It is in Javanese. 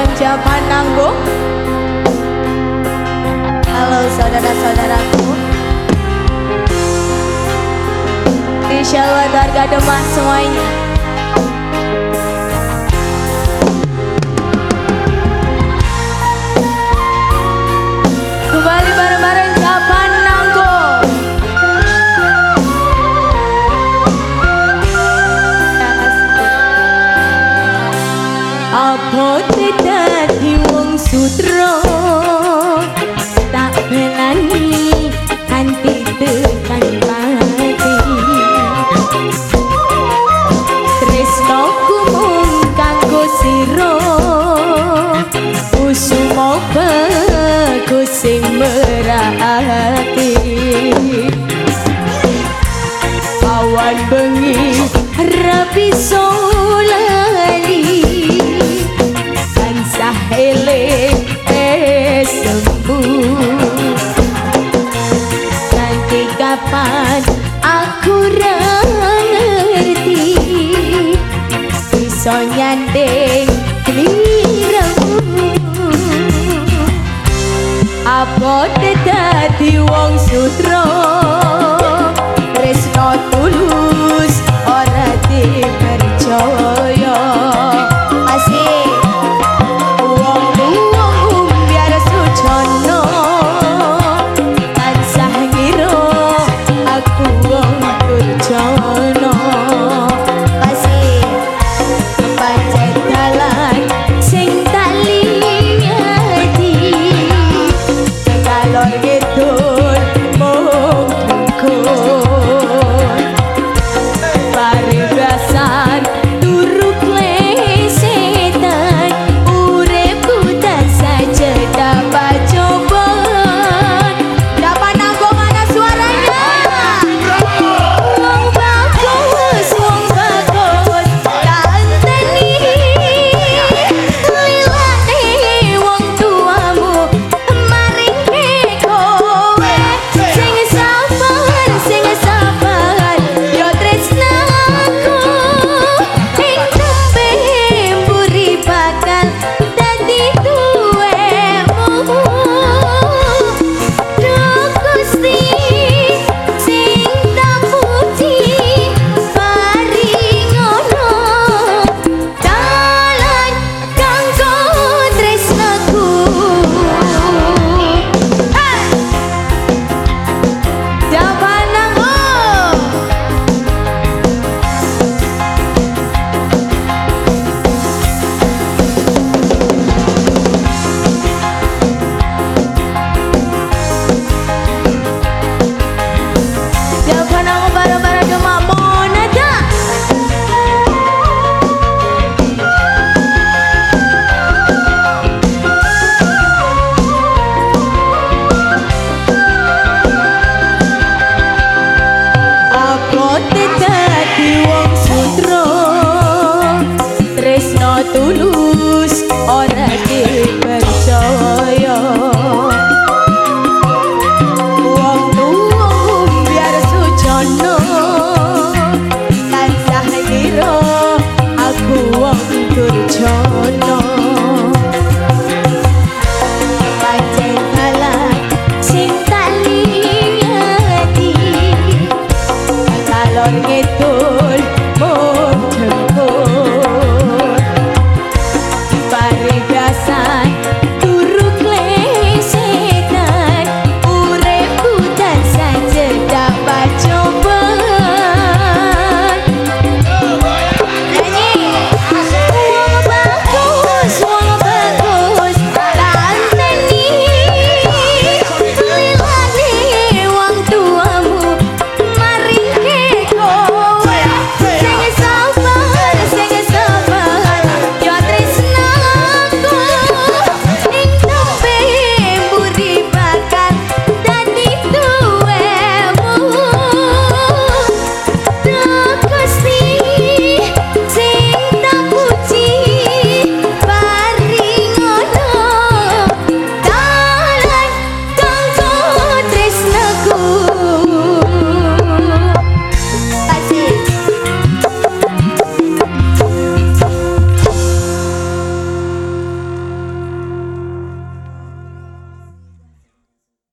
Manja Pananggo. Halo saudara-saudaraku. Insya Allah warga Demak semuanya. Merahati bisa nyandeng apa dadi wong sutra lo.